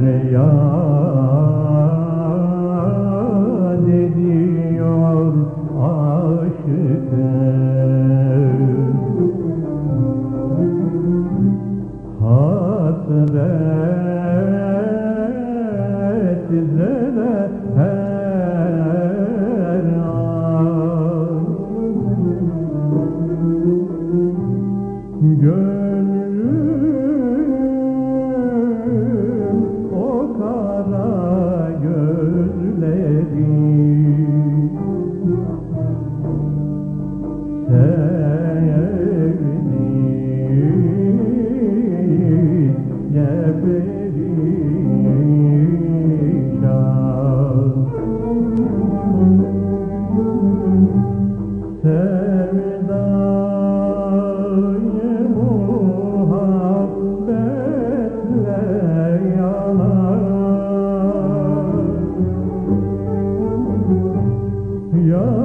feryat ediyor aşkım Hasret zede her an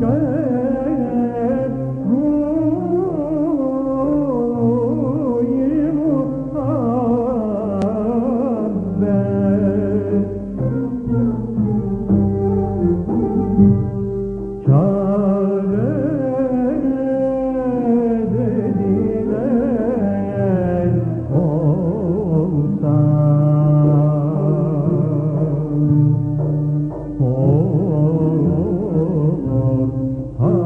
John. Ah.